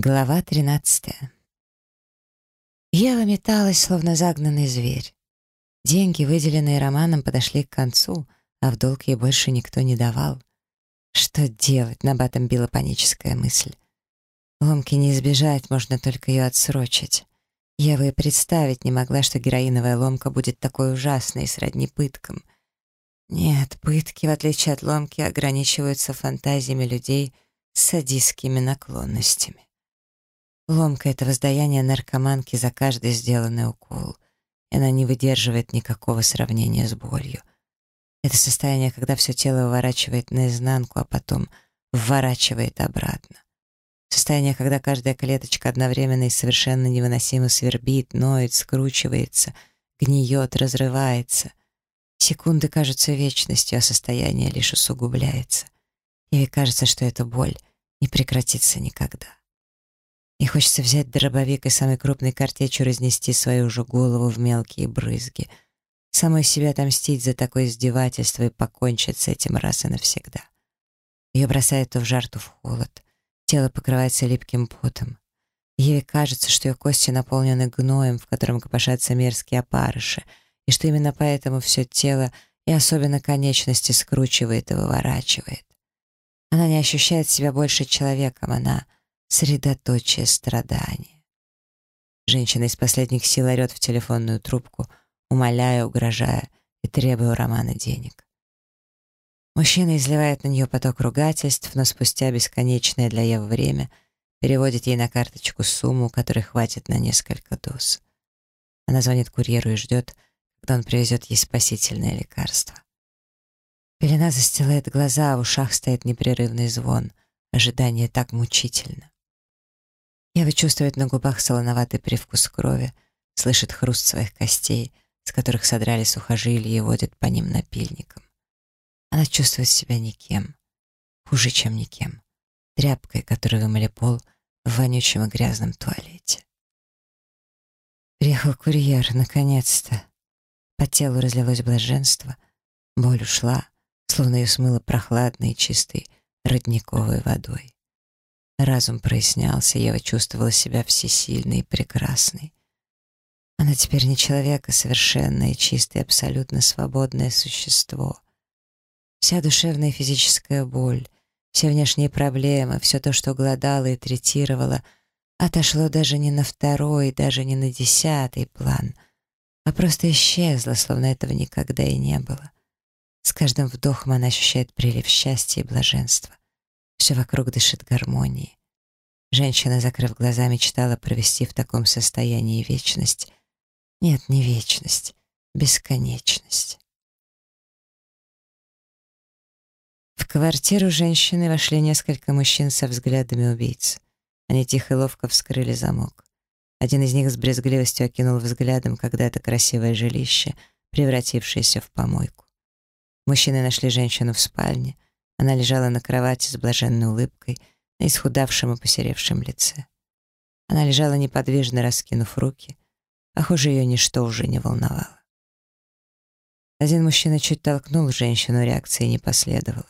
Глава 13. Ева металась, словно загнанный зверь. Деньги, выделенные Романом, подошли к концу, а в долг ей больше никто не давал. Что делать? На батом била паническая мысль. Ломки не избежать, можно только ее отсрочить. Ева и представить не могла, что героиновая ломка будет такой ужасной, сродни пыткам. Нет, пытки, в отличие от ломки, ограничиваются фантазиями людей с садистскими наклонностями. Ломка — это воздаяние наркоманки за каждый сделанный укол, и она не выдерживает никакого сравнения с болью. Это состояние, когда все тело выворачивает наизнанку, а потом вворачивает обратно. Состояние, когда каждая клеточка одновременно и совершенно невыносимо свербит, ноет, скручивается, гниет, разрывается. Секунды кажутся вечностью, а состояние лишь усугубляется. Ей кажется, что эта боль не прекратится никогда. И хочется взять дробовик и самой крупной картечью разнести свою же голову в мелкие брызги. Самой себя отомстить за такое издевательство и покончить с этим раз и навсегда. Ее бросает то в жар, то в холод. Тело покрывается липким потом. Ей кажется, что ее кости наполнены гноем, в котором копошатся мерзкие опарыши, и что именно поэтому все тело и особенно конечности скручивает и выворачивает. Она не ощущает себя больше человеком, она — средоточие страдания. Женщина из последних сил орет в телефонную трубку, умоляя, угрожая и требуя у Романа денег. Мужчина изливает на нее поток ругательств, но спустя бесконечное для Евы время переводит ей на карточку сумму, которой хватит на несколько доз. Она звонит курьеру и ждет, когда он привезет ей спасительное лекарство. Пелена застилает глаза, а в ушах стоит непрерывный звон. Ожидание так мучительно. Ева чувствует на губах солоноватый привкус крови, слышит хруст своих костей, с которых содрали сухожилия и водит по ним напильником. Она чувствует себя никем, хуже, чем никем, тряпкой, которой вымыли пол в вонючем и грязном туалете. Приехал курьер, наконец-то. По телу разлилось блаженство, боль ушла, словно ее смыло прохладной чистой родниковой водой. Разум прояснялся, Ева чувствовала себя всесильной и прекрасной. Она теперь не человек, а совершенное, чистое, абсолютно свободное существо. Вся душевная и физическая боль, все внешние проблемы, все то, что гладало и третировало, отошло даже не на второй, даже не на десятый план, а просто исчезло, словно этого никогда и не было. С каждым вдохом она ощущает прилив счастья и блаженства. Все вокруг дышит гармонией. Женщина, закрыв глаза, мечтала провести в таком состоянии вечность. Нет, не вечность, бесконечность. В квартиру женщины вошли несколько мужчин со взглядами убийц. Они тихо и ловко вскрыли замок. Один из них с брезгливостью окинул взглядом когда-то красивое жилище, превратившееся в помойку. Мужчины нашли женщину в спальне — она лежала на кровати с блаженной улыбкой на исхудавшем и посеревшем лице. Она лежала неподвижно, раскинув руки. Похоже, ее ничто уже не волновало. Один мужчина чуть толкнул женщину, реакции не последовало.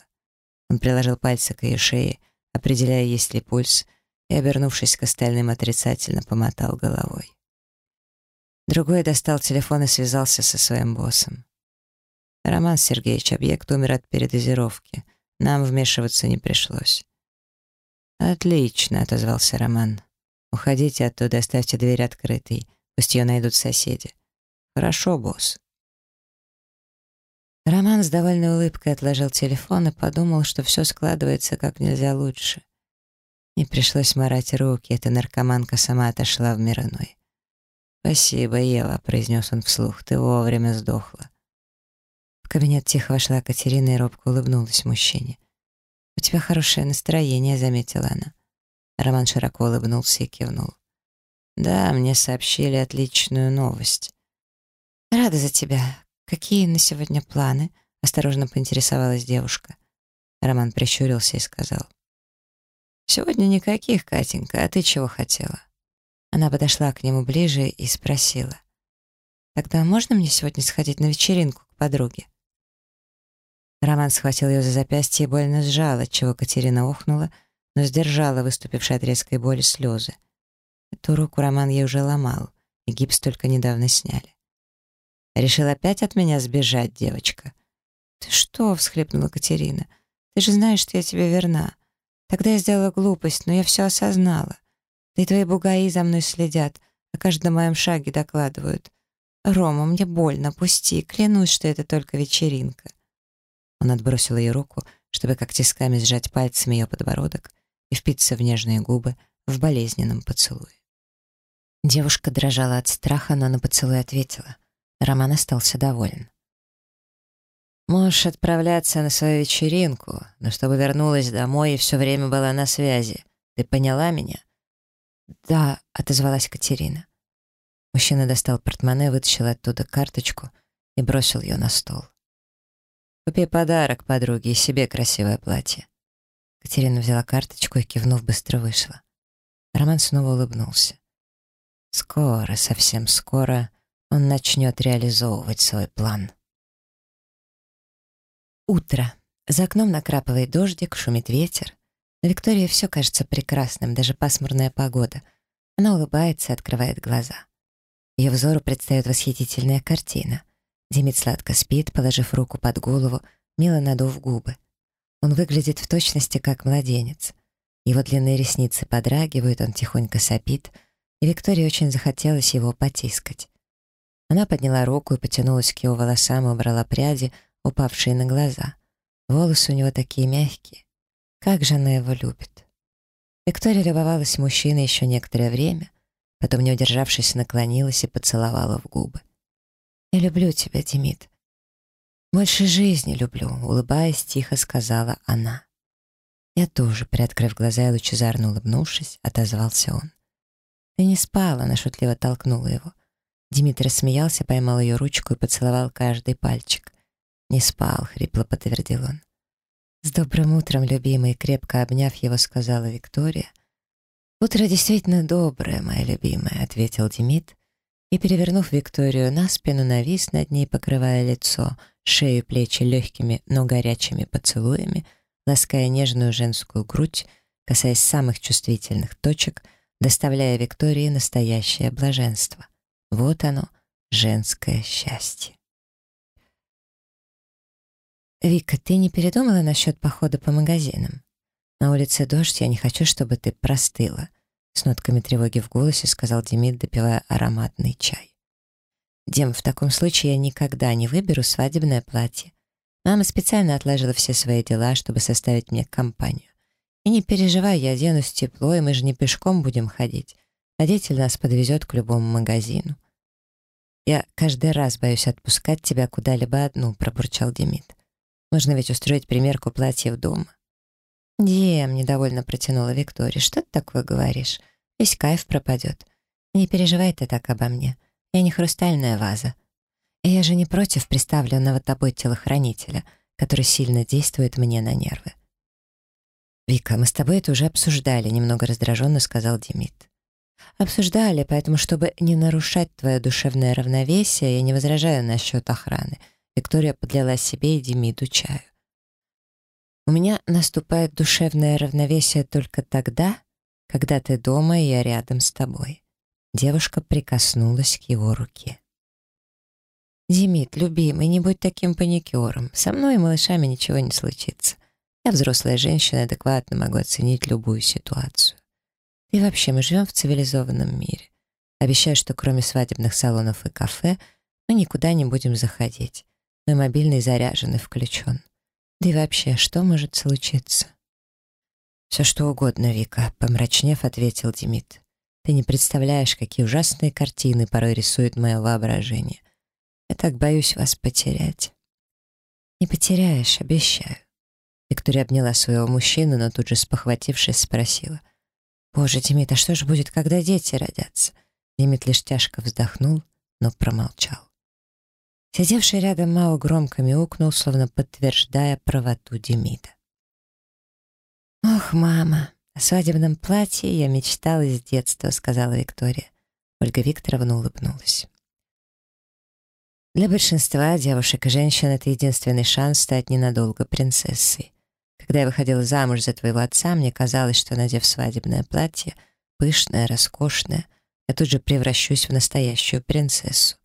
Он приложил пальцы к ее шее, определяя, есть ли пульс, и, обернувшись к остальным, отрицательно помотал головой. Другой достал телефон и связался со своим боссом. «Роман Сергеевич, объект умер от передозировки. Нам вмешиваться не пришлось. «Отлично», — отозвался Роман. «Уходите оттуда, оставьте дверь открытой. Пусть ее найдут соседи». «Хорошо, босс». Роман с довольной улыбкой отложил телефон и подумал, что все складывается как нельзя лучше. Не пришлось морать руки, эта наркоманка сама отошла в мир иной. «Спасибо, Ева», — произнес он вслух, — «ты вовремя сдохла». В кабинет тихо вошла Катерина и робко улыбнулась мужчине. «У тебя хорошее настроение», — заметила она. Роман широко улыбнулся и кивнул. «Да, мне сообщили отличную новость». «Рада за тебя. Какие на сегодня планы?» — осторожно поинтересовалась девушка. Роман прищурился и сказал. «Сегодня никаких, Катенька, а ты чего хотела?» Она подошла к нему ближе и спросила. «Тогда можно мне сегодня сходить на вечеринку к подруге?» Роман схватил ее за запястье и больно сжал, отчего Катерина охнула, но сдержала выступившие от резкой боли слезы. Эту руку Роман ей уже ломал, и гипс только недавно сняли. «Решил опять от меня сбежать, девочка?» «Ты что?» — всхлипнула Катерина. «Ты же знаешь, что я тебе верна. Тогда я сделала глупость, но я все осознала. Да и твои бугаи за мной следят, о каждом моем шаге докладывают. Рома, мне больно, пусти, клянусь, что это только вечеринка». Он отбросил ее руку, чтобы как тисками сжать пальцами ее подбородок и впиться в нежные губы в болезненном поцелуе. Девушка дрожала от страха, но на поцелуй ответила. Роман остался доволен. «Можешь отправляться на свою вечеринку, но чтобы вернулась домой и все время была на связи. Ты поняла меня?» «Да», — отозвалась Катерина. Мужчина достал портмоне, вытащил оттуда карточку и бросил ее на стол. «Купи подарок подруге и себе красивое платье». Катерина взяла карточку и, кивнув, быстро вышла. Роман снова улыбнулся. Скоро, совсем скоро, он начнет реализовывать свой план. Утро. За окном накрапывает дождик, шумит ветер. На Виктории все кажется прекрасным, даже пасмурная погода. Она улыбается и открывает глаза. Ее взору предстает восхитительная картина. Демид сладко спит, положив руку под голову, мило надув губы. Он выглядит в точности как младенец. Его длинные ресницы подрагивают, он тихонько сопит, и Виктории очень захотелось его потискать. Она подняла руку и потянулась к его волосам и убрала пряди, упавшие на глаза. Волосы у него такие мягкие. Как же она его любит. Виктория любовалась мужчиной еще некоторое время, Потом, не удержавшись, наклонилась и поцеловала в губы. «Я люблю тебя, Демид. Больше жизни люблю», — улыбаясь, тихо сказала она. Я тоже, приоткрыв глаза и лучезарно улыбнувшись, отозвался он. «Ты не спала», — она шутливо толкнула его. Дмитрий смеялся, поймал ее ручку и поцеловал каждый пальчик. «Не спал», — хрипло подтвердил он. «С добрым утром, любимый», — крепко обняв его, сказала Виктория, «Утро действительно доброе, моя любимая», — ответил Демид, и, перевернув Викторию на спину, навис над ней, покрывая лицо, шею, плечи легкими, но горячими поцелуями, лаская нежную женскую грудь, касаясь самых чувствительных точек, доставляя Виктории настоящее блаженство. Вот оно, женское счастье. «Вика, ты не передумала насчет похода по магазинам?» «На улице дождь, я не хочу, чтобы ты простыла», — с нотками тревоги в голосе сказал Демид, допивая ароматный чай. «Дем, в таком случае я никогда не выберу свадебное платье. Мама специально отложила все свои дела, чтобы составить мне компанию. И не переживай, я оденусь тепло, и мы же не пешком будем ходить. Водитель нас подвезет к любому магазину». «Я каждый раз боюсь отпускать тебя куда-либо одну», — пробурчал Демид. «Можно ведь устроить примерку платьев дома». «Дем», — недовольно протянула Виктория, — «что ты такое говоришь? Весь кайф пропадет. Не переживай ты так обо мне. Я не хрустальная ваза. И я же не против представленного тобой телохранителя, который сильно действует мне на нервы». «Вика, мы с тобой это уже обсуждали», — немного раздраженно сказал Демид. «Обсуждали, поэтому, чтобы не нарушать твое душевное равновесие, я не возражаю насчет охраны». Виктория подлила себе и Демиду чаю. У меня наступает душевное равновесие только тогда, когда ты дома я рядом с тобой. Девушка прикоснулась к его руке. «Демид, любимый, не будь таким паникером. Со мной и малышами ничего не случится. Я взрослая женщина, адекватно могу оценить любую ситуацию. И вообще, мы живем в цивилизованном мире. Обещаю, что кроме свадебных салонов и кафе мы никуда не будем заходить. Мой мобильный заряжен и включен. Да и вообще, что может случиться? «Все что угодно, Вика», — помрачнев, ответил Демид. «Ты не представляешь, какие ужасные картины порой рисует мое воображение. Я так боюсь вас потерять». «Не потеряешь, обещаю». Виктория обняла своего мужчину, но тут же спохватившись, спросила. «Боже, Демид, а что же будет, когда дети родятся?» Демид лишь тяжко вздохнул, но промолчал. Сидевший рядом Мао громко мяукнул, словно подтверждая правоту Демида. «Ох, мама, о свадебном платье я мечтала с детства», — сказала Виктория. Ольга Викторовна улыбнулась. Для большинства девушек и женщин это единственный шанс стать ненадолго принцессой. Когда я выходила замуж за твоего отца, мне казалось, что, надев свадебное платье, пышное, роскошное, я тут же превращусь в настоящую принцессу.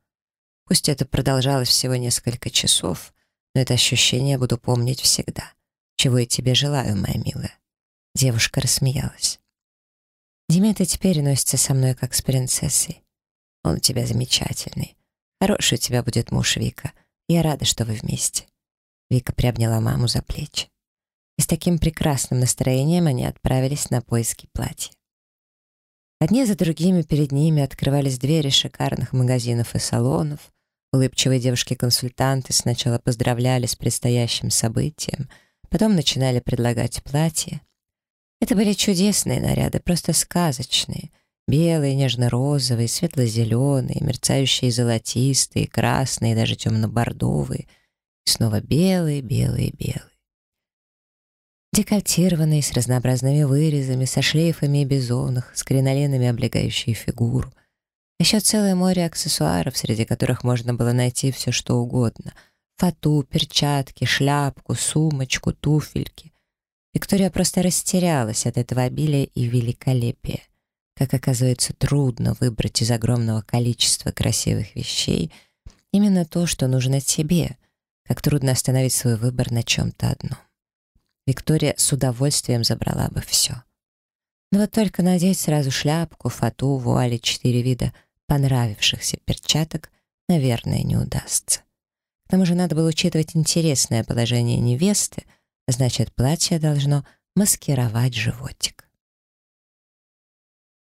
Пусть это продолжалось всего несколько часов, но это ощущение я буду помнить всегда. Чего я тебе желаю, моя милая. Девушка рассмеялась. Димета теперь носится со мной, как с принцессой. Он у тебя замечательный. Хороший у тебя будет муж, Вика. Я рада, что вы вместе. Вика приобняла маму за плечи. И с таким прекрасным настроением они отправились на поиски платья. Одни за другими перед ними открывались двери шикарных магазинов и салонов. Улыбчивые девушки-консультанты сначала поздравляли с предстоящим событием, потом начинали предлагать платья. Это были чудесные наряды, просто сказочные. Белые, нежно-розовые, светло-зеленые, мерцающие золотистые, красные, даже темно-бордовые. И снова белые, белые, белые. Декольтированные, с разнообразными вырезами, со шлейфами и бизонах, с кринолинами, облегающие фигуру. Еще целое море аксессуаров, среди которых можно было найти все, что угодно. Фату, перчатки, шляпку, сумочку, туфельки. Виктория просто растерялась от этого обилия и великолепия. Как оказывается, трудно выбрать из огромного количества красивых вещей именно то, что нужно тебе, как трудно остановить свой выбор на чем-то одном. Виктория с удовольствием забрала бы все. Но вот только надеть сразу шляпку, фату, вуали, четыре вида понравившихся перчаток, наверное, не удастся. К тому же надо было учитывать интересное положение невесты, значит, платье должно маскировать животик.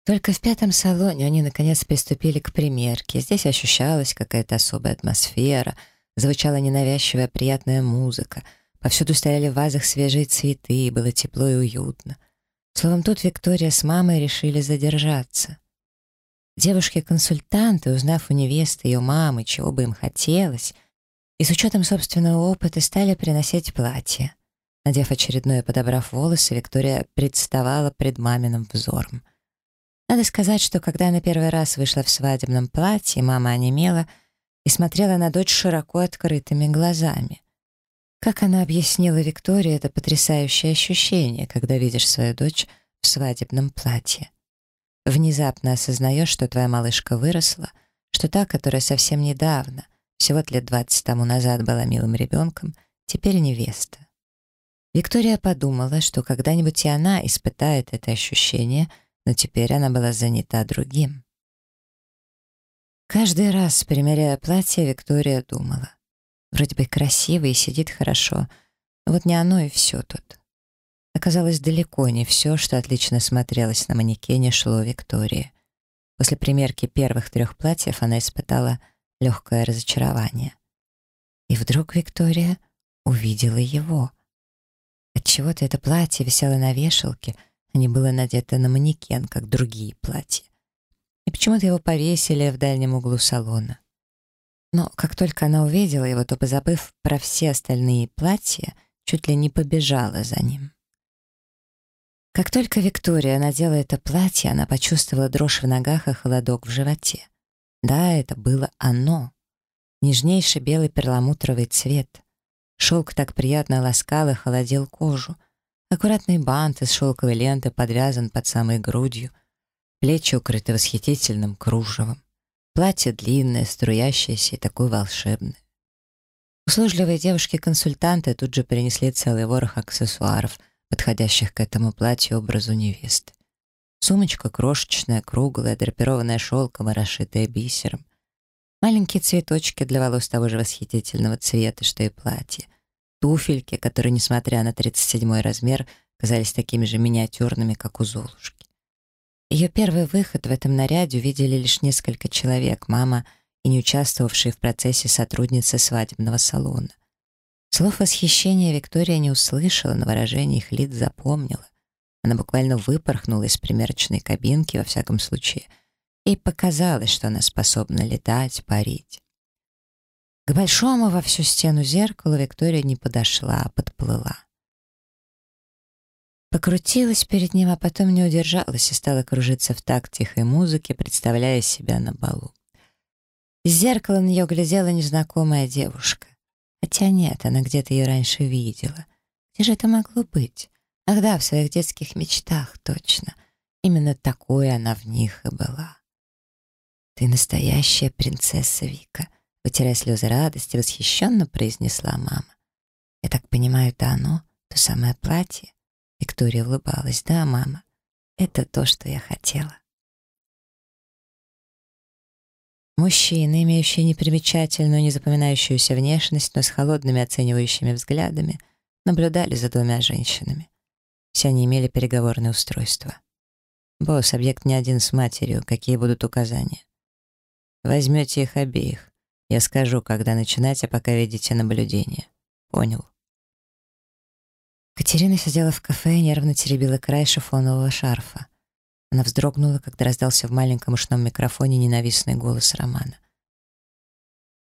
Только в пятом салоне они наконец приступили к примерке. Здесь ощущалась какая-то особая атмосфера, звучала ненавязчивая приятная музыка — Повсюду стояли в вазах свежие цветы, и было тепло и уютно. Словом, тут Виктория с мамой решили задержаться. Девушки-консультанты, узнав у невесты ее мамы, чего бы им хотелось, и с учетом собственного опыта стали приносить платье. Надев очередное, подобрав волосы, Виктория представала пред маминым взором. Надо сказать, что когда она первый раз вышла в свадебном платье, мама онемела и смотрела на дочь широко открытыми глазами. Как она объяснила Виктории это потрясающее ощущение, когда видишь свою дочь в свадебном платье. Внезапно осознаешь, что твоя малышка выросла, что та, которая совсем недавно, всего лет двадцать тому назад была милым ребенком, теперь невеста. Виктория подумала, что когда-нибудь и она испытает это ощущение, но теперь она была занята другим. Каждый раз, примеряя платье, Виктория думала, Вроде бы красивый и сидит хорошо, но вот не оно и все тут. Оказалось, далеко не все, что отлично смотрелось на манекене, шло Виктории. После примерки первых трех платьев она испытала легкое разочарование. И вдруг Виктория увидела его. Отчего-то это платье висело на вешалке, а не было надето на манекен, как другие платья. И почему-то его повесили в дальнем углу салона. Но как только она увидела его, то, позабыв про все остальные платья, чуть ли не побежала за ним. Как только Виктория надела это платье, она почувствовала дрожь в ногах и холодок в животе. Да, это было оно. Нежнейший белый перламутровый цвет. Шелк так приятно ласкал и холодил кожу. Аккуратный бант из шелковой ленты подвязан под самой грудью. Плечи укрыты восхитительным кружевом. Платье длинное, струящееся и такое волшебное. Услужливые девушки-консультанты тут же принесли целый ворох аксессуаров, подходящих к этому платью образу невесты. Сумочка крошечная, круглая, драпированная шелком и расшитая бисером. Маленькие цветочки для волос того же восхитительного цвета, что и платье. Туфельки, которые, несмотря на 37 размер, казались такими же миниатюрными, как у Золушки. Ее первый выход в этом наряде увидели лишь несколько человек, мама и не участвовавшие в процессе сотрудницы свадебного салона. Слов восхищения Виктория не услышала, но выражение их лиц запомнила. Она буквально выпорхнула из примерочной кабинки, во всяком случае, и показалось, что она способна летать, парить. К большому во всю стену зеркалу Виктория не подошла, а подплыла. Покрутилась перед ним, а потом не удержалась и стала кружиться в такт тихой музыки, представляя себя на балу. Из зеркала на нее глядела незнакомая девушка. Хотя нет, она где-то ее раньше видела. Где же это могло быть? Ах да, в своих детских мечтах, точно. Именно такой она в них и была. «Ты настоящая принцесса Вика», — вытирая слезы радости, восхищенно произнесла мама. «Я так понимаю, это оно, то самое платье?» Виктория улыбалась. «Да, мама, это то, что я хотела». Мужчины, имеющие непримечательную, незапоминающуюся внешность, но с холодными оценивающими взглядами, наблюдали за двумя женщинами. Все они имели переговорное устройство. «Босс, объект не один с матерью. Какие будут указания?» «Возьмете их обеих. Я скажу, когда начинать, а пока ведите наблюдение». «Понял». Катерина сидела в кафе и нервно теребила край шифонового шарфа. Она вздрогнула, когда раздался в маленьком ушном микрофоне ненавистный голос Романа.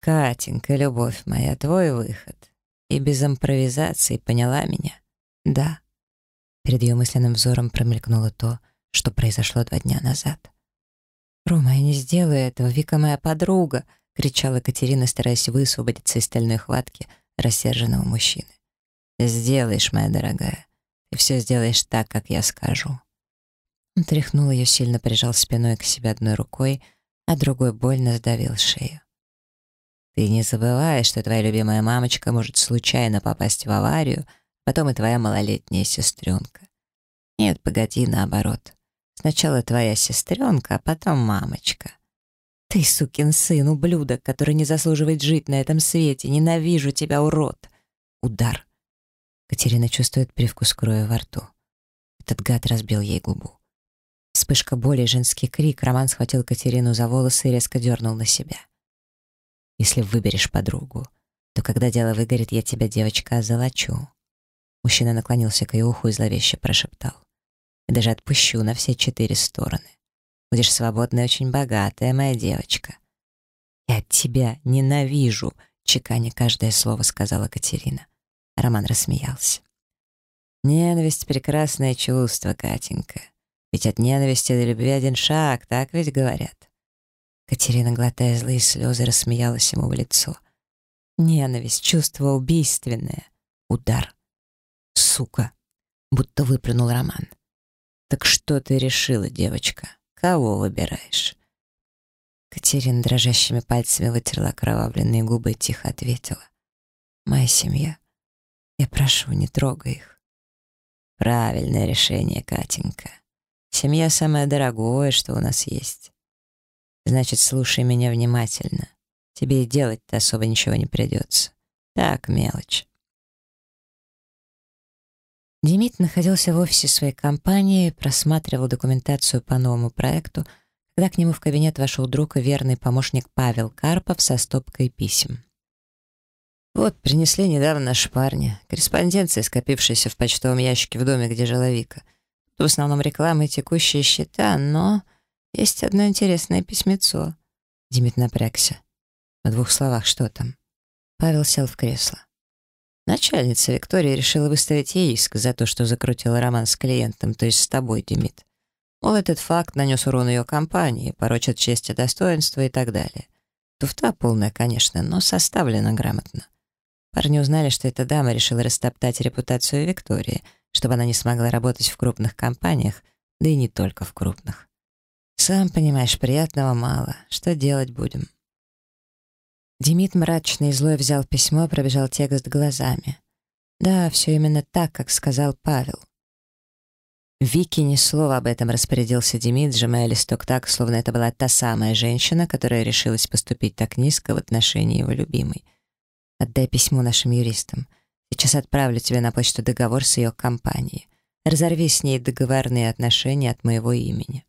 «Катенька, любовь моя, твой выход. И без импровизации поняла меня?» «Да». Перед ее мысленным взором промелькнуло то, что произошло два дня назад. «Рома, я не сделаю этого, Вика моя подруга!» — кричала Катерина, стараясь высвободиться из стальной хватки рассерженного мужчины. «Сделаешь, моя дорогая. Ты все сделаешь так, как я скажу». Он тряхнул ее, сильно прижал спиной к себе одной рукой, а другой больно сдавил шею. «Ты не забывай, что твоя любимая мамочка может случайно попасть в аварию, потом и твоя малолетняя сестренка. Нет, погоди, наоборот. Сначала твоя сестренка, а потом мамочка. Ты, сукин сын, ублюдок, который не заслуживает жить на этом свете. Ненавижу тебя, урод. Удар. Катерина чувствует привкус крови во рту. Этот гад разбил ей губу. Вспышка боли, женский крик. Роман схватил Катерину за волосы и резко дернул на себя. «Если выберешь подругу, то когда дело выгорит, я тебя, девочка, озолочу». Мужчина наклонился к ее уху и зловеще прошептал. «И даже отпущу на все четыре стороны. Будешь свободная очень богатая, моя девочка». «Я тебя ненавижу», — чеканя каждое слово сказала Катерина. Роман рассмеялся. «Ненависть — прекрасное чувство, Катенька. Ведь от ненависти до любви один шаг, так ведь говорят. Катерина, глотая злые слезы, рассмеялась ему в лицо. Ненависть, чувство убийственное. Удар. Сука. Будто выплюнул Роман. Так что ты решила, девочка? Кого выбираешь? Катерина дрожащими пальцами вытерла окровавленные губы и тихо ответила. «Моя семья. Я прошу, не трогай их». «Правильное решение, Катенька. Семья самое дорогое, что у нас есть. Значит, слушай меня внимательно. Тебе и делать-то особо ничего не придется. Так, мелочь. Демид находился в офисе своей компании, просматривал документацию по новому проекту, когда к нему в кабинет вошел друг и верный помощник Павел Карпов со стопкой писем. «Вот, принесли недавно наши парни. Корреспонденция, скопившаяся в почтовом ящике в доме, где жила Вика. В основном реклама и текущие счета, но есть одно интересное письмецо. Димит напрягся. В двух словах, что там? Павел сел в кресло. Начальница Виктория решила выставить ей иск за то, что закрутила роман с клиентом, то есть с тобой, Демид. Мол, этот факт нанес урон ее компании, порочит честь и достоинство и так далее. Туфта полная, конечно, но составлена грамотно. Парни узнали, что эта дама решила растоптать репутацию Виктории — чтобы она не смогла работать в крупных компаниях, да и не только в крупных. Сам понимаешь, приятного мало. Что делать будем? Демид мрачный и злой взял письмо, пробежал текст глазами. Да, все именно так, как сказал Павел. Вики ни слова об этом распорядился Демид, сжимая листок так, словно это была та самая женщина, которая решилась поступить так низко в отношении его любимой. «Отдай письмо нашим юристам. Сейчас отправлю тебе на почту договор с ее компанией. Разорви с ней договорные отношения от моего имени».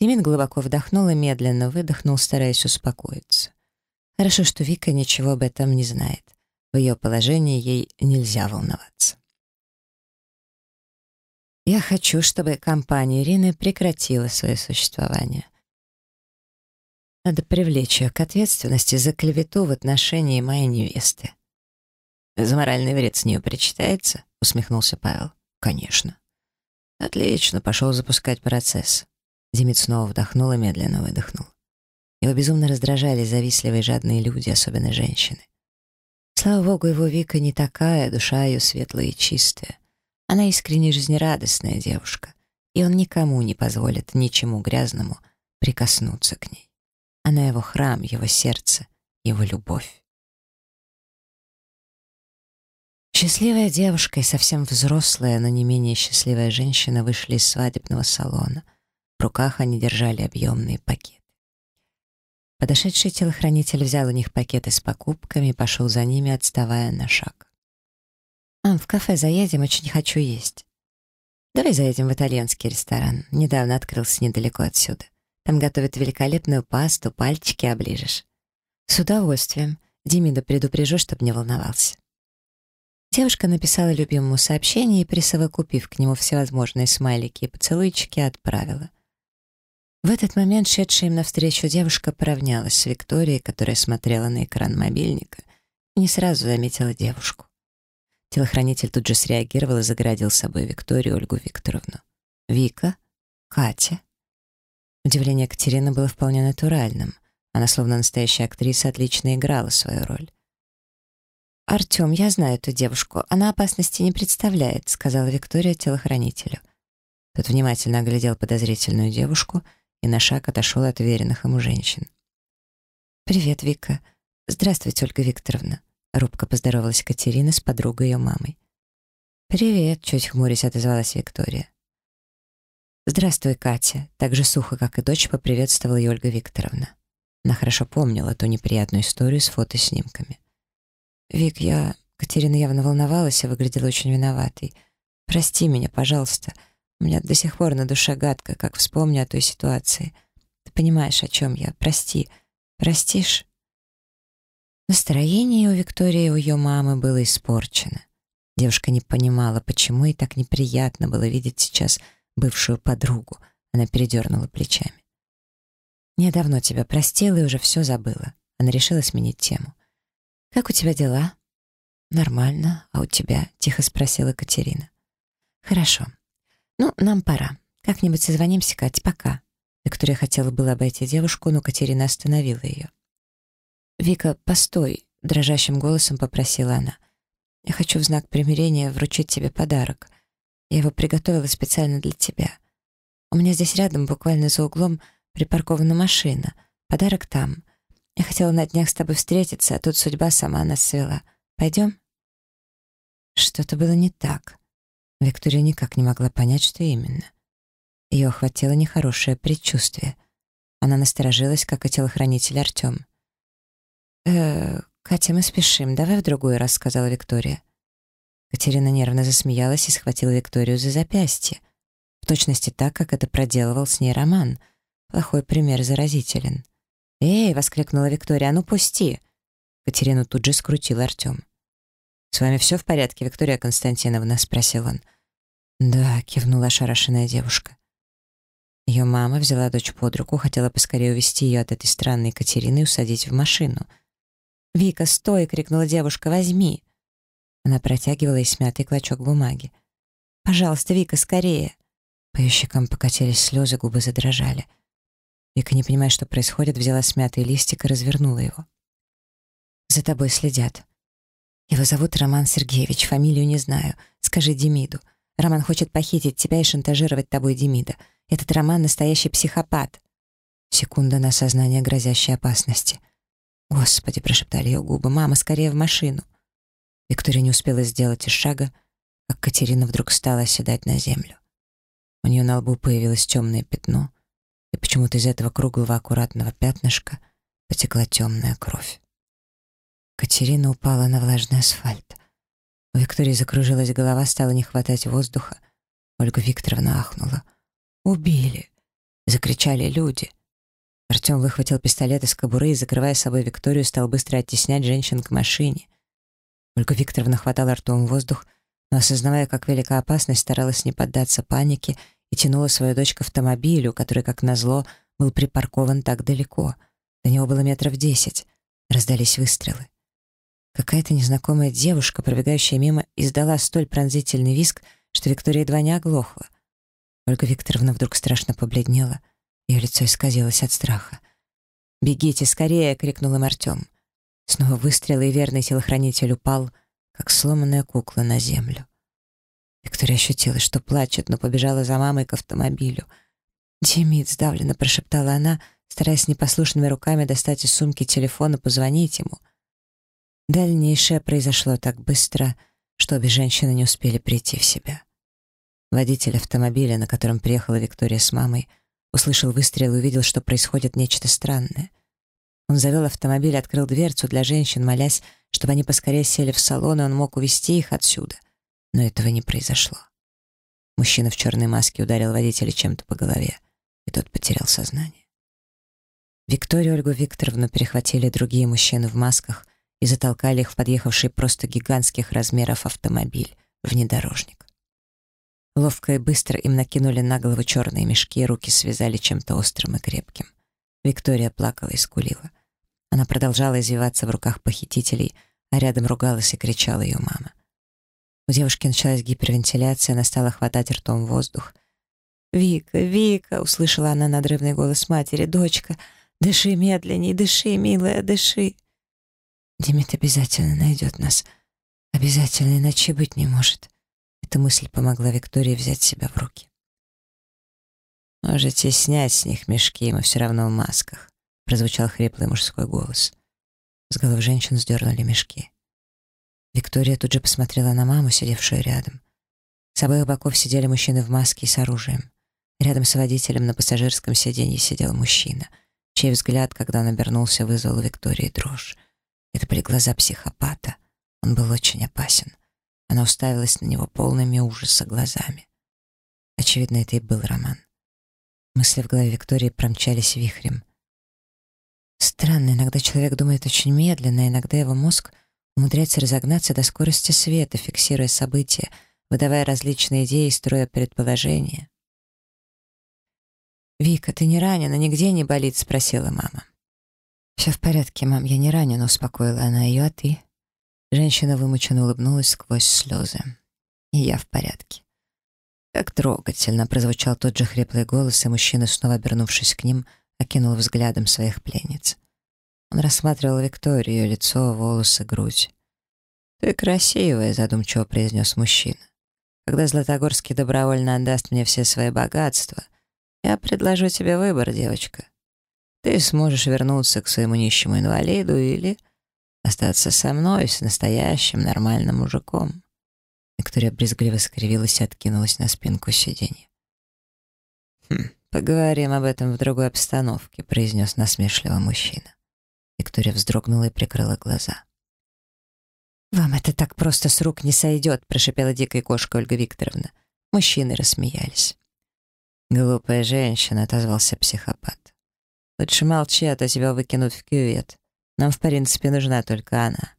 Демин глубоко вдохнул и медленно выдохнул, стараясь успокоиться. Хорошо, что Вика ничего об этом не знает. В ее положении ей нельзя волноваться. Я хочу, чтобы компания Ирины прекратила свое существование. Надо привлечь ее к ответственности за клевету в отношении моей невесты. «За моральный вред с нее причитается?» — усмехнулся Павел. «Конечно». «Отлично, пошел запускать процесс». Демид снова вдохнул и медленно выдохнул. Его безумно раздражали завистливые жадные люди, особенно женщины. Слава богу, его Вика не такая, душа ее светлая и чистая. Она искренне жизнерадостная девушка, и он никому не позволит ничему грязному прикоснуться к ней. Она его храм, его сердце, его любовь. Счастливая девушка и совсем взрослая, но не менее счастливая женщина вышли из свадебного салона. В руках они держали объемные пакеты. Подошедший телохранитель взял у них пакеты с покупками и пошел за ними, отставая на шаг. «Ам, в кафе заедем, очень хочу есть». «Давай заедем в итальянский ресторан. Недавно открылся недалеко отсюда. Там готовят великолепную пасту, пальчики оближешь». «С удовольствием. Демида предупрежу, чтобы не волновался». Девушка написала любимому сообщение и, присовокупив к нему всевозможные смайлики и поцелуйчики, отправила. В этот момент шедшая им навстречу девушка поравнялась с Викторией, которая смотрела на экран мобильника, и не сразу заметила девушку. Телохранитель тут же среагировал и заградил собой Викторию Ольгу Викторовну. «Вика? Катя?» Удивление Катерины было вполне натуральным. Она, словно настоящая актриса, отлично играла свою роль. «Артем, я знаю эту девушку. Она опасности не представляет», — сказала Виктория телохранителю. Тот внимательно оглядел подозрительную девушку и на шаг отошел от веренных ему женщин. «Привет, Вика. Здравствуйте, Ольга Викторовна», — робко поздоровалась Катерина с подругой ее мамой. «Привет», — чуть хмурясь отозвалась Виктория. «Здравствуй, Катя», — так же сухо, как и дочь, поприветствовала ее Ольга Викторовна. Она хорошо помнила ту неприятную историю с фотоснимками. «Вик, я...» Катерина явно волновалась и выглядела очень виноватой. «Прости меня, пожалуйста. У меня до сих пор на душе гадко, как вспомню о той ситуации. Ты понимаешь, о чем я. Прости. Простишь?» Настроение у Виктории и у ее мамы было испорчено. Девушка не понимала, почему ей так неприятно было видеть сейчас бывшую подругу. Она передернула плечами. «Я давно тебя простила и уже все забыла». Она решила сменить тему. «Как у тебя дела?» «Нормально. А у тебя?» — тихо спросила Катерина. «Хорошо. Ну, нам пора. Как-нибудь созвонимся, Кать. Пока». Виктория хотела было обойти девушку, но Катерина остановила ее. «Вика, постой!» — дрожащим голосом попросила она. «Я хочу в знак примирения вручить тебе подарок. Я его приготовила специально для тебя. У меня здесь рядом, буквально за углом, припаркована машина. Подарок там. Я хотела на днях с тобой встретиться, а тут судьба сама нас свела. Пойдем?» Что-то было не так. Виктория никак не могла понять, что именно. Ее охватило нехорошее предчувствие. Она насторожилась, как и телохранитель Артем. «Э, Катя, мы спешим, давай в другой раз», — сказала Виктория. Катерина нервно засмеялась и схватила Викторию за запястье. В точности так, как это проделывал с ней Роман. Плохой пример заразителен. «Эй!» — воскликнула Виктория. «А ну пусти!» Катерину тут же скрутил Артем. «С вами все в порядке, Виктория Константиновна?» — спросил он. «Да», — кивнула ошарашенная девушка. Ее мама взяла дочь под руку, хотела поскорее увести ее от этой странной Катерины и усадить в машину. «Вика, стой!» — крикнула девушка. «Возьми!» Она протягивала ей смятый клочок бумаги. «Пожалуйста, Вика, скорее!» По ее щекам покатились слезы, губы задрожали. Вика, не понимая, что происходит, взяла смятый листик и развернула его. «За тобой следят. Его зовут Роман Сергеевич, фамилию не знаю. Скажи Демиду. Роман хочет похитить тебя и шантажировать тобой Демида. Этот Роман — настоящий психопат». Секунда на осознание грозящей опасности. «Господи!» — прошептали ее губы. «Мама, скорее в машину!» Виктория не успела сделать и шага, как Катерина вдруг стала оседать на землю. У нее на лбу появилось темное пятно, и почему-то из этого круглого аккуратного пятнышка потекла темная кровь. Катерина упала на влажный асфальт. У Виктории закружилась голова, стало не хватать воздуха. Ольга Викторовна ахнула. «Убили!» — закричали люди. Артем выхватил пистолет из кобуры и, закрывая собой Викторию, стал быстро оттеснять женщин к машине. Ольга Викторовна хватала ртом воздух, но, осознавая, как велика опасность, старалась не поддаться панике и тянула свою дочь к автомобилю, который, как назло, был припаркован так далеко. До него было метров десять. Раздались выстрелы. Какая-то незнакомая девушка, пробегающая мимо, издала столь пронзительный визг, что Виктория едва не оглохла. Ольга Викторовна вдруг страшно побледнела, ее лицо исказилось от страха. «Бегите скорее!» — крикнул им Артем. Снова выстрелы, и верный телохранитель упал, как сломанная кукла на землю. Виктория ощутила, что плачет, но побежала за мамой к автомобилю. «Демид», — сдавленно прошептала она, стараясь непослушными руками достать из сумки телефон и позвонить ему. Дальнейшее произошло так быстро, что обе женщины не успели прийти в себя. Водитель автомобиля, на котором приехала Виктория с мамой, услышал выстрел и увидел, что происходит нечто странное. Он завел автомобиль, открыл дверцу для женщин, молясь, чтобы они поскорее сели в салон, и он мог увезти их отсюда. Но этого не произошло. Мужчина в черной маске ударил водителя чем-то по голове, и тот потерял сознание. Викторию Ольгу Викторовну перехватили другие мужчины в масках и затолкали их в подъехавший просто гигантских размеров автомобиль, внедорожник. Ловко и быстро им накинули на голову черные мешки, руки связали чем-то острым и крепким. Виктория плакала и скулила. Она продолжала извиваться в руках похитителей, а рядом ругалась и кричала ее мама. У девушки началась гипервентиляция, она стала хватать ртом воздух. «Вика, Вика!» — услышала она надрывный голос матери. «Дочка, дыши медленней, дыши, милая, дыши!» «Демид обязательно найдет нас. Обязательно, иначе быть не может». Эта мысль помогла Виктории взять себя в руки. «Можете снять с них мешки, мы все равно в масках», — прозвучал хриплый мужской голос. С голов женщин сдернули мешки. Виктория тут же посмотрела на маму, сидевшую рядом. С обоих боков сидели мужчины в маске и с оружием. Рядом с водителем на пассажирском сиденье сидел мужчина, чей взгляд, когда он обернулся, вызвал у Виктории дрожь. Это были глаза психопата. Он был очень опасен. Она уставилась на него полными ужаса глазами. Очевидно, это и был роман. Мысли в голове Виктории промчались вихрем. Странно, иногда человек думает очень медленно, иногда его мозг умудряется разогнаться до скорости света, фиксируя события, выдавая различные идеи и строя предположения. «Вика, ты не ранена, нигде не болит?» — спросила мама. «Все в порядке, мам, я не ранена», — успокоила она ее, «а ты?» Женщина вымученно улыбнулась сквозь слезы. «И я в порядке». Как трогательно прозвучал тот же хриплый голос, и мужчина, снова обернувшись к ним, окинул взглядом своих пленниц. Он рассматривал Викторию, ее лицо, волосы, грудь. «Ты красивая», — задумчиво произнес мужчина. «Когда Златогорский добровольно отдаст мне все свои богатства, я предложу тебе выбор, девочка. Ты сможешь вернуться к своему нищему инвалиду или Остаться со мной, с настоящим нормальным мужиком. Виктория брезгливо скривилась и откинулась на спинку сиденья. «Хм, поговорим об этом в другой обстановке», — произнес насмешливо мужчина. Виктория вздрогнула и прикрыла глаза. «Вам это так просто с рук не сойдет», — прошипела дикая кошка Ольга Викторовна. Мужчины рассмеялись. «Глупая женщина», — отозвался психопат. «Лучше молчи, а то тебя выкинут в кювет. Нам, в принципе, нужна только она».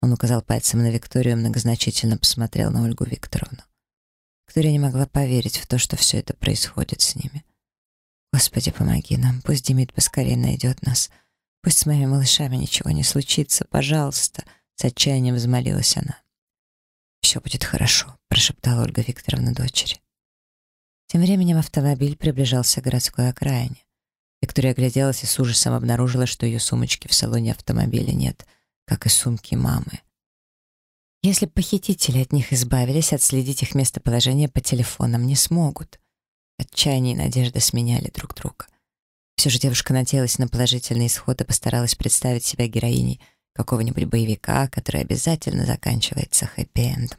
Он указал пальцем на Викторию и многозначительно посмотрел на Ольгу Викторовну. Виктория не могла поверить в то, что все это происходит с ними. «Господи, помоги нам, пусть Демид поскорее найдет нас. Пусть с моими малышами ничего не случится, пожалуйста», — с отчаянием взмолилась она. «Все будет хорошо», — прошептала Ольга Викторовна дочери. Тем временем автомобиль приближался к городской окраине. Виктория огляделась и с ужасом обнаружила, что ее сумочки в салоне автомобиля нет, как и сумки мамы. Если похитители от них избавились, отследить их местоположение по телефонам не смогут. Отчаяние и надежда сменяли друг друга. Все же девушка надеялась на положительный исход и постаралась представить себя героиней какого-нибудь боевика, который обязательно заканчивается хэппи-эндом.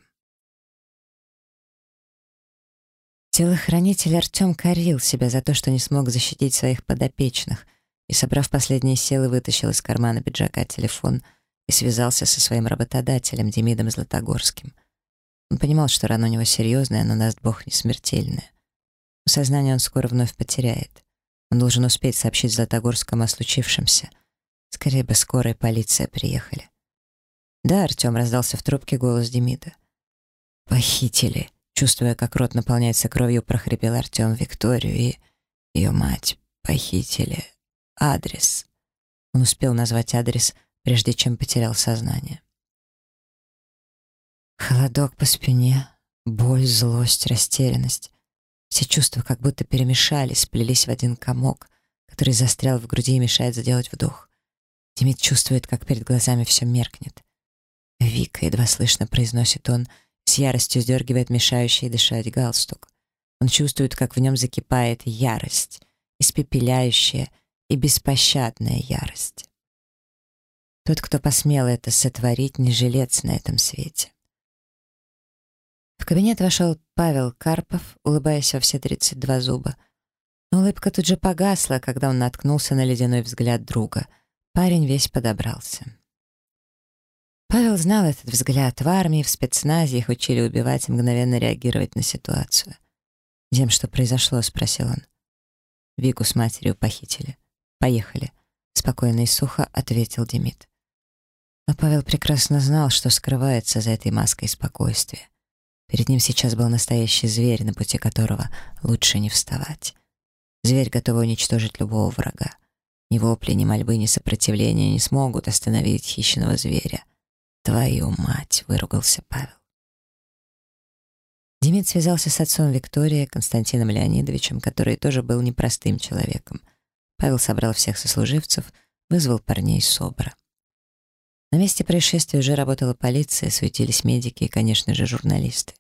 Телохранитель Артем корил себя за то, что не смог защитить своих подопечных, и, собрав последние силы, вытащил из кармана пиджака телефон и связался со своим работодателем Демидом Златогорским. Он понимал, что рана у него серьезная, но, даст Бог, не смертельная. Сознание он скоро вновь потеряет. Он должен успеть сообщить Златогорскому о случившемся. Скорее бы скорая полиция приехали. «Да, Артем», — раздался в трубке голос Демида. «Похитили», Чувствуя, как рот наполняется кровью, прохрипел Артем Викторию и ее мать похитили. Адрес. Он успел назвать адрес, прежде чем потерял сознание. Холодок по спине, боль, злость, растерянность. Все чувства как будто перемешались, сплелись в один комок, который застрял в груди и мешает сделать вдох. Демид чувствует, как перед глазами все меркнет. «Вика», — едва слышно произносит он, с яростью сдергивает мешающий дышать галстук. Он чувствует, как в нем закипает ярость, испепеляющая и беспощадная ярость. Тот, кто посмел это сотворить, не жилец на этом свете. В кабинет вошел Павел Карпов, улыбаясь во все 32 зуба. Но улыбка тут же погасла, когда он наткнулся на ледяной взгляд друга. Парень весь подобрался. Павел знал этот взгляд. В армии, в спецназе их учили убивать и мгновенно реагировать на ситуацию. «Дем, что произошло?» — спросил он. Вику с матерью похитили. «Поехали», — спокойно и сухо ответил Демид. Но Павел прекрасно знал, что скрывается за этой маской спокойствия. Перед ним сейчас был настоящий зверь, на пути которого лучше не вставать. Зверь, готовый уничтожить любого врага. Ни вопли, ни мольбы, ни сопротивления не смогут остановить хищного зверя. «Твою мать!» — выругался Павел. Демид связался с отцом Виктории, Константином Леонидовичем, который тоже был непростым человеком. Павел собрал всех сослуживцев, вызвал парней из СОБРа. На месте происшествия уже работала полиция, суетились медики и, конечно же, журналисты.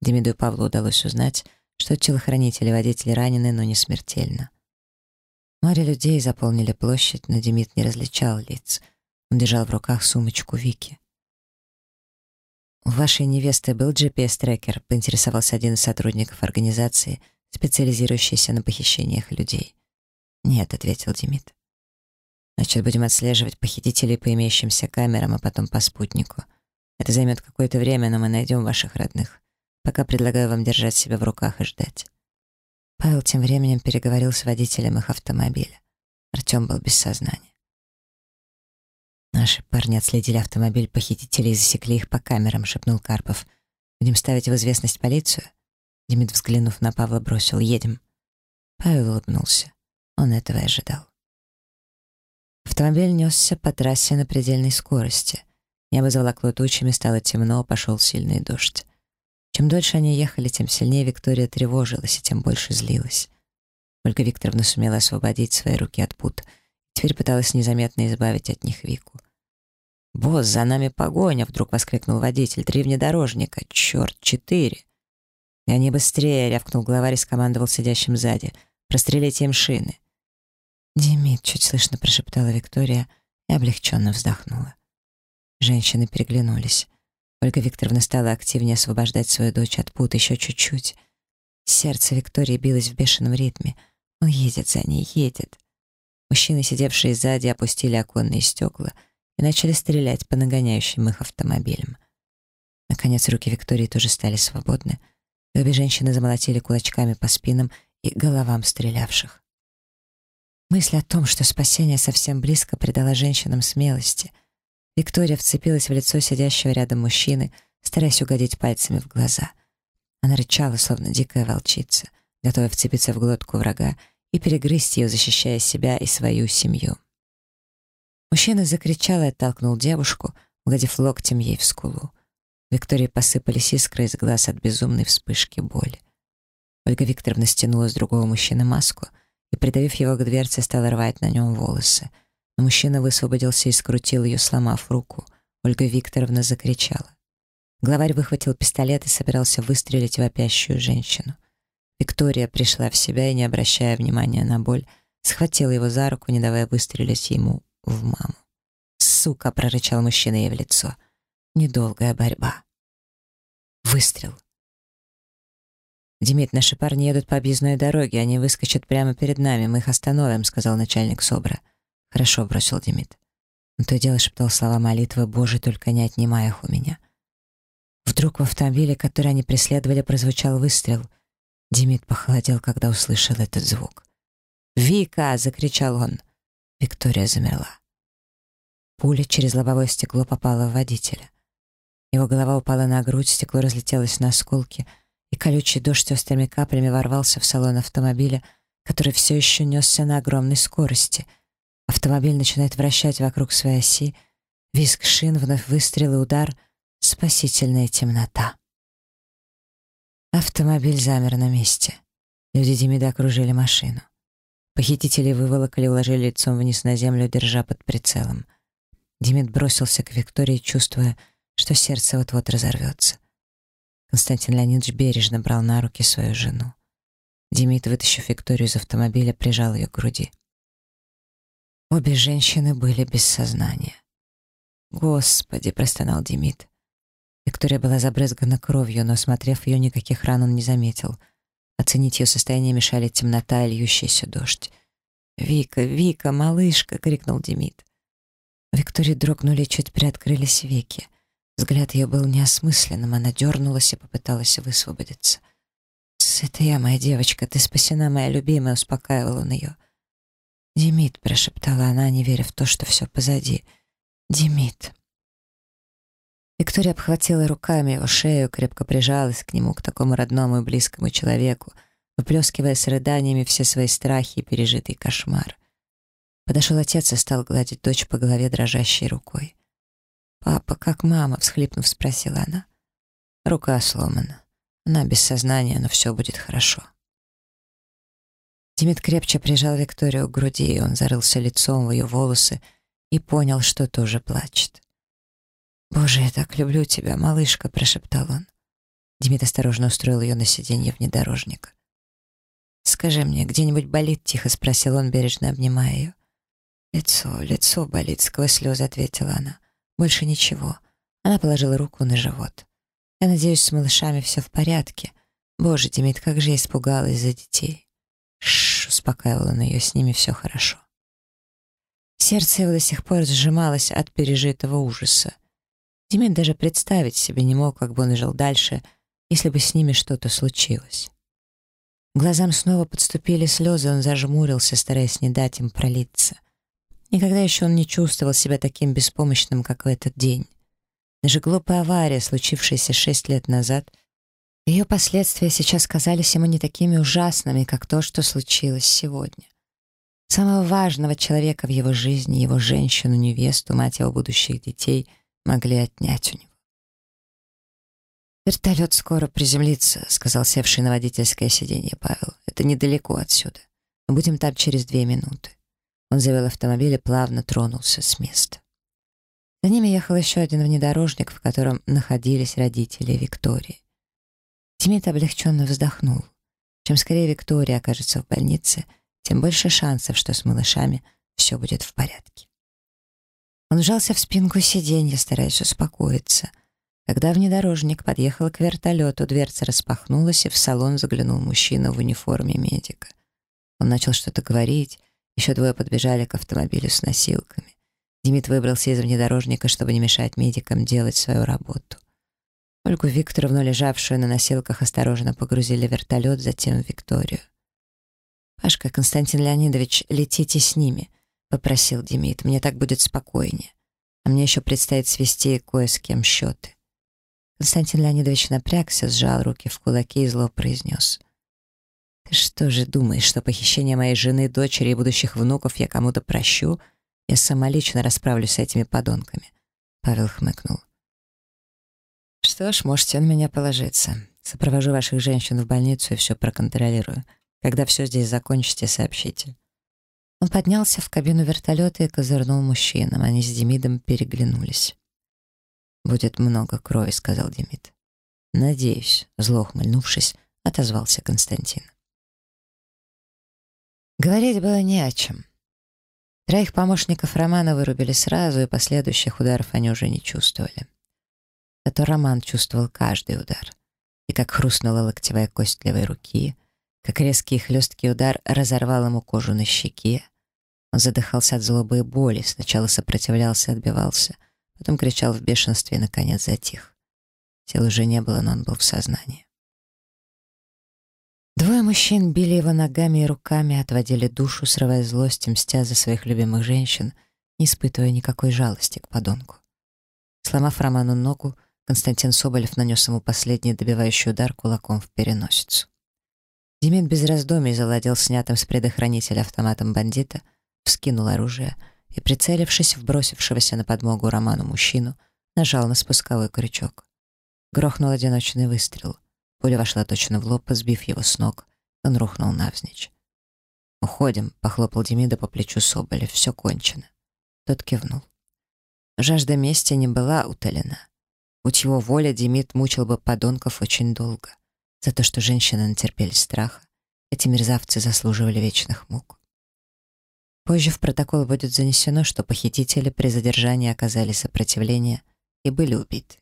Демиду и Павлу удалось узнать, что телохранители и водители ранены, но не смертельно. Море людей заполнили площадь, но Демид не различал лиц. Он держал в руках сумочку Вики. «У вашей невесты был GPS-трекер?» — поинтересовался один из сотрудников организации, специализирующийся на похищениях людей. «Нет», — ответил Демид. «Значит, будем отслеживать похитителей по имеющимся камерам, а потом по спутнику. Это займет какое-то время, но мы найдем ваших родных. Пока предлагаю вам держать себя в руках и ждать». Павел тем временем переговорил с водителем их автомобиля. Артем был без сознания. «Наши парни отследили автомобиль похитителей и засекли их по камерам», — шепнул Карпов. «Будем ставить в известность полицию?» Демид, взглянув на Павла, бросил «Едем». Павел улыбнулся. Он этого и ожидал. Автомобиль несся по трассе на предельной скорости. Небо заволокло тучами, стало темно, пошел сильный дождь. Чем дольше они ехали, тем сильнее Виктория тревожилась и тем больше злилась. Ольга Викторовна сумела освободить свои руки от пут — Теперь пыталась незаметно избавить от них Вику. «Босс, за нами погоня!» — вдруг воскликнул водитель. «Три внедорожника! Черт, четыре!» «И они быстрее!» — рявкнул главарь и скомандовал сидящим сзади. «Прострелите им шины!» «Демид!» — чуть слышно прошептала Виктория и облегченно вздохнула. Женщины переглянулись. Ольга Викторовна стала активнее освобождать свою дочь от пут еще чуть-чуть. Сердце Виктории билось в бешеном ритме. Он едет за ней, едет. Мужчины, сидевшие сзади, опустили оконные стекла и начали стрелять по нагоняющим их автомобилям. Наконец, руки Виктории тоже стали свободны, и обе женщины замолотили кулачками по спинам и головам стрелявших. Мысль о том, что спасение совсем близко, придала женщинам смелости. Виктория вцепилась в лицо сидящего рядом мужчины, стараясь угодить пальцами в глаза. Она рычала, словно дикая волчица, готовая вцепиться в глотку врага и перегрызть ее, защищая себя и свою семью. Мужчина закричал и оттолкнул девушку, угодив локтем ей в скулу. Виктории посыпались искры из глаз от безумной вспышки боли. Ольга Викторовна стянула с другого мужчины маску и, придавив его к дверце, стала рвать на нем волосы. Но мужчина высвободился и скрутил ее, сломав руку. Ольга Викторовна закричала. Главарь выхватил пистолет и собирался выстрелить в вопящую женщину. Виктория пришла в себя и, не обращая внимания на боль, схватила его за руку, не давая выстрелить ему в маму. «Сука!» — прорычал мужчина ей в лицо. Недолгая борьба. Выстрел. «Демид, наши парни едут по объездной дороге, они выскочат прямо перед нами, мы их остановим», — сказал начальник СОБРа. «Хорошо», — бросил Демид. Но то и дело шептал слова молитвы «Боже, только не отнимай их у меня». Вдруг в автомобиле, который они преследовали, прозвучал выстрел — Демид похолодел, когда услышал этот звук. «Вика!» — закричал он. Виктория замерла. Пуля через лобовое стекло попала в водителя. Его голова упала на грудь, стекло разлетелось на осколки, и колючий дождь острыми каплями ворвался в салон автомобиля, который все еще несся на огромной скорости. Автомобиль начинает вращать вокруг своей оси, визг шин, вновь выстрел и удар, спасительная темнота. Автомобиль замер на месте. Люди Демида окружили машину. Похитители выволокали и уложили лицом вниз на землю, держа под прицелом. Демид бросился к Виктории, чувствуя, что сердце вот-вот разорвется. Константин Леонидович бережно брал на руки свою жену. Демид, вытащив Викторию из автомобиля, прижал ее к груди. Обе женщины были без сознания. «Господи!» — простонал Демид. Виктория была забрызгана кровью, но, осмотрев ее, никаких ран он не заметил. Оценить ее состояние мешали темнота и льющийся дождь. «Вика, Вика, малышка!» — крикнул Демид. Виктории дрогнули чуть приоткрылись веки. Взгляд ее был неосмысленным, она дернулась и попыталась высвободиться. «Это я, моя девочка, ты спасена, моя любимая», — успокаивал он ее. «Демид», — прошептала она, не веря в то, что все позади. «Демид». Виктория обхватила руками его шею, крепко прижалась к нему, к такому родному и близкому человеку, выплескивая с рыданиями все свои страхи и пережитый кошмар. Подошел отец и стал гладить дочь по голове дрожащей рукой. «Папа, как мама?» — всхлипнув, спросила она. Рука сломана. Она без сознания, но все будет хорошо. Демид крепче прижал Викторию к груди, и он зарылся лицом в ее волосы и понял, что тоже плачет. «Боже, я так люблю тебя, малышка», — прошептал он. Демид осторожно устроил ее на сиденье внедорожника. «Скажи мне, где-нибудь болит?» — тихо спросил он, бережно обнимая ее. «Лицо, лицо болит», — сквозь слезы ответила она. «Больше ничего». Она положила руку на живот. «Я надеюсь, с малышами все в порядке. Боже, Демид, как же я испугалась за детей». «Шш», — успокаивала он ее, — «с ними все хорошо». Сердце его до сих пор сжималось от пережитого ужаса. Демид даже представить себе не мог, как бы он жил дальше, если бы с ними что-то случилось. Глазам снова подступили слезы, он зажмурился, стараясь не дать им пролиться. Никогда еще он не чувствовал себя таким беспомощным, как в этот день. Даже глупая авария, случившаяся шесть лет назад, ее последствия сейчас казались ему не такими ужасными, как то, что случилось сегодня. Самого важного человека в его жизни, его женщину, невесту, мать его будущих детей — могли отнять у него. «Вертолет скоро приземлится», — сказал севший на водительское сиденье Павел. «Это недалеко отсюда. Мы будем там через две минуты». Он завел автомобиль и плавно тронулся с места. За ними ехал еще один внедорожник, в котором находились родители Виктории. Тимит облегченно вздохнул. Чем скорее Виктория окажется в больнице, тем больше шансов, что с малышами все будет в порядке. Он вжался в спинку сиденья, стараясь успокоиться. Когда внедорожник подъехал к вертолету, дверца распахнулась, и в салон заглянул мужчина в униформе медика. Он начал что-то говорить, еще двое подбежали к автомобилю с носилками. Демид выбрался из внедорожника, чтобы не мешать медикам делать свою работу. Ольгу Викторовну, лежавшую на носилках, осторожно погрузили в вертолет, затем в Викторию. «Пашка, Константин Леонидович, летите с ними», — попросил Демид. «Мне так будет спокойнее. А мне еще предстоит свести кое с кем счеты». Константин Леонидович напрягся, сжал руки в кулаки и зло произнес. «Ты что же думаешь, что похищение моей жены, дочери и будущих внуков я кому-то прощу? Я сама лично расправлюсь с этими подонками». Павел хмыкнул. «Что ж, можете на меня положиться. Сопровожу ваших женщин в больницу и все проконтролирую. Когда все здесь закончите, сообщите». Он поднялся в кабину вертолета и козырнул мужчинам. Они с Демидом переглянулись. «Будет много крови», — сказал Демид. «Надеюсь», — зло ухмыльнувшись, отозвался Константин. Говорить было не о чем. Троих помощников Романа вырубили сразу, и последующих ударов они уже не чувствовали. Зато Роман чувствовал каждый удар. И как хрустнула локтевая кость левой руки — как резкий хлесткий удар разорвал ему кожу на щеке. Он задыхался от злобы и боли, сначала сопротивлялся и отбивался, потом кричал в бешенстве и, наконец, затих. Сил уже не было, но он был в сознании. Двое мужчин били его ногами и руками, отводили душу, срывая злость мстя за своих любимых женщин, не испытывая никакой жалости к подонку. Сломав Роману ногу, Константин Соболев нанес ему последний добивающий удар кулаком в переносицу. Демид без раздумий заладил снятым с предохранителя автоматом бандита, вскинул оружие и, прицелившись в бросившегося на подмогу Роману мужчину, нажал на спусковой крючок. Грохнул одиночный выстрел. Пуля вошла точно в лоб, сбив его с ног. Он рухнул навзничь. «Уходим», — похлопал Демида по плечу Соболев. «Все кончено». Тот кивнул. Жажда мести не была утолена. Будь его воля, Демид мучил бы подонков очень долго. За то, что женщины натерпелись страха, эти мерзавцы заслуживали вечных мук. Позже в протокол будет занесено, что похитители при задержании оказали сопротивление и были убиты.